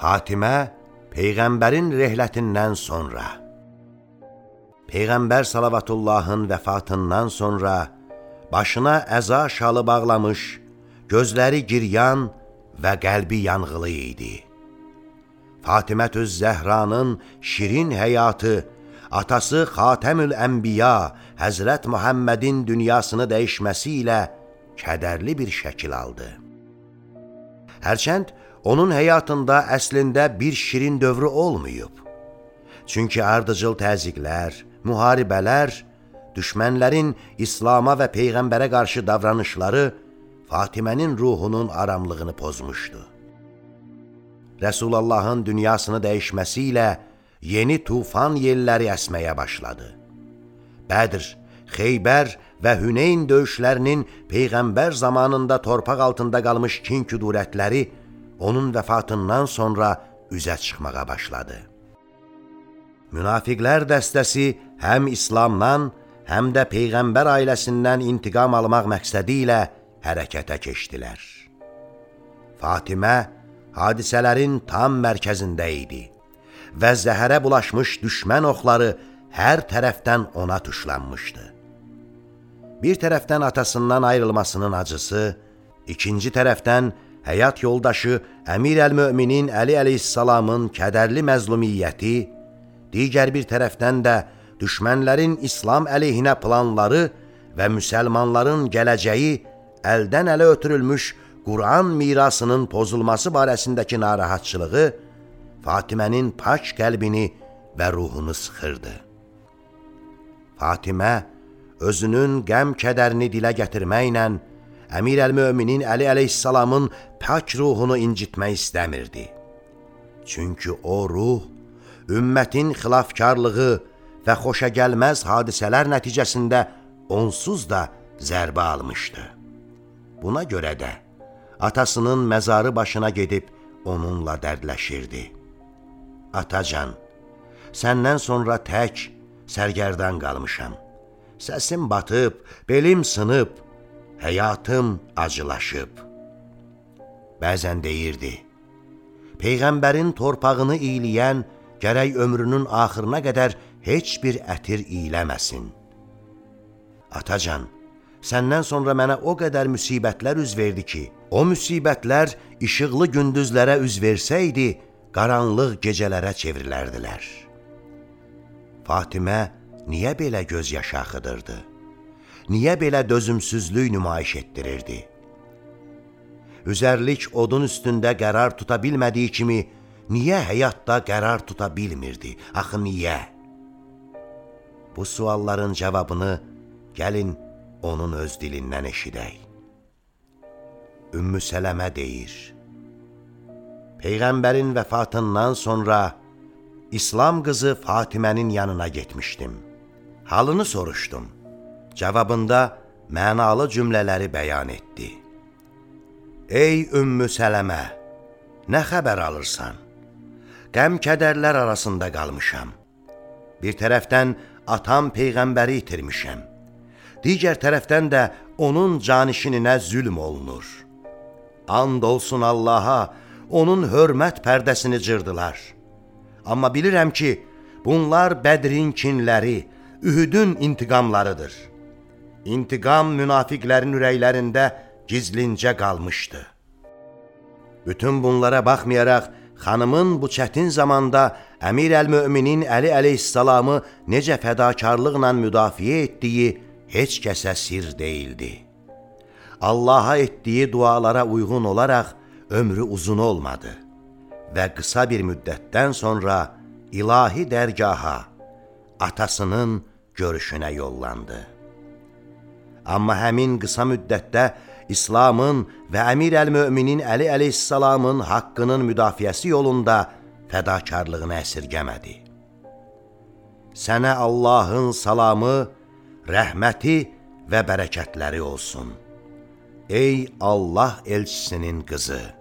Fatimə Peyğəmbərin rehlətindən sonra Peyğəmbər salavatullahın vəfatından sonra başına əza şalı bağlamış, gözləri giryan və qəlbi yanğılı idi. Fatimətüz Zəhranın şirin həyatı, atası Xatəmül Ənbiya Həzrət Muhammədin dünyasını dəyişməsi ilə kədərli bir şəkil aldı. Hərçənd onun həyatında əslində bir şirin dövrü olmayıb. Çünki ardıcıl təzyiqlər, müharibələr, düşmənlərin İslama və Peyğəmbərə qarşı davranışları Fatimənin ruhunun aramlığını pozmuşdu. Rəsulullahın dünyasını dəyişməsi ilə yeni tufan yelləri əsməyə başladı. Bədr, Xeybər və Hüneyn döyüşlərinin Peyğəmbər zamanında torpaq altında qalmış kin küdurətləri onun vəfatından sonra üzə çıxmağa başladı. Münafiqlər dəstəsi həm İslamdan, həm də Peyğəmbər ailəsindən intiqam almaq məqsədi ilə hərəkətə keçdilər. Fatimə hadisələrin tam mərkəzində idi və zəhərə bulaşmış düşmən oxları hər tərəfdən ona tuşlanmışdı. Bir tərəfdən atasından ayrılmasının acısı, ikinci tərəfdən həyat yoldaşı Əmir əl-Möminin Əli əleyhissalamın kədərli məzlumiyyəti, digər bir tərəfdən də düşmənlərin İslam əleyhinə planları və müsəlmanların gələcəyi əldən ələ ötürülmüş Quran mirasının pozulması barəsindəki narahatçılığı Fatimənin pak qəlbini və ruhunu sıxırdı. Fatimə özünün qəm-kədərini dilə gətirməklə Əmir əl-Möminin Əli əleyhissalamın pak ruhunu incitmək istəmirdi. Çünki o ruh, ümmətin xilafkarlığı və xoşa gəlməz hadisələr nəticəsində onsuz da zərbə almışdı. Buna görə də atasının məzarı başına gedib onunla dərdləşirdi. Atacan, səndən sonra tək, sərgərdan qalmışam. Səsim batıb, belim sınıb, həyatım acılaşıb. Bəzən deyirdi, Peyğəmbərin torpağını iyiləyən gərək ömrünün axırına qədər heç bir ətir iyiləməsin. Atacan, səndən sonra mənə o qədər müsibətlər üz verdi ki, o müsibətlər işıqlı gündüzlərə üz versəydi, qaranlıq gecələrə çevrilərdilər. Fatimə niyə belə göz yaşı axıdırdı? Niyə belə dözümsüzlük nümayiş etdirirdi? Üzərlik odun üstündə qərar tuta bilmədiyi kimi, niyə həyatda qərar tuta bilmirdi? Axı niyə? Bu sualların cavabını gəlin onun öz dilindən eşidək. Ümmü Sələmə deyir, Peyğəmbərin vəfatından sonra İslam qızı Fatimənin yanına getmişdim. Halını soruşdum. Cavabında mənalı cümlələri bəyan etdi. Ey Ümmü Sələmə, nə xəbər alırsan? Qəm-kədərlər arasında qalmışam. Bir tərəfdən atam Peyğəmbəri itirmişəm. Digər tərəfdən də onun canişininə zülm olunur. And olsun Allaha, onun hörmət pərdəsini cırdılar. Amma bilirəm ki, bunlar Bədrin kinləri, Ühüdün intiqamlarıdır.'' İntiqam münafiqlərin ürəklərində gizlincə qalmışdı. Bütün bunlara baxmayaraq, xanımın bu çətin zamanda Əmir əl-Möminin Əli əleyhissalamı necə fədakarlıqla müdafiə etdiyi heç kəsə sir deyildi. Allaha etdiyi dualara uyğun olaraq ömrü uzun olmadı və qısa bir müddətdən sonra ilahi dərgaha, atasının görüşünə yollandı. Amma həmin qısa müddətdə İslamın və Əmir əl-Möminin Əli əleyhissalamın haqqının müdafiəsi yolunda fədakarlığını əsirgəmədi. Sənə Allahın salamı, rəhməti və bərəkətləri olsun. Ey Allah elçisinin qızı!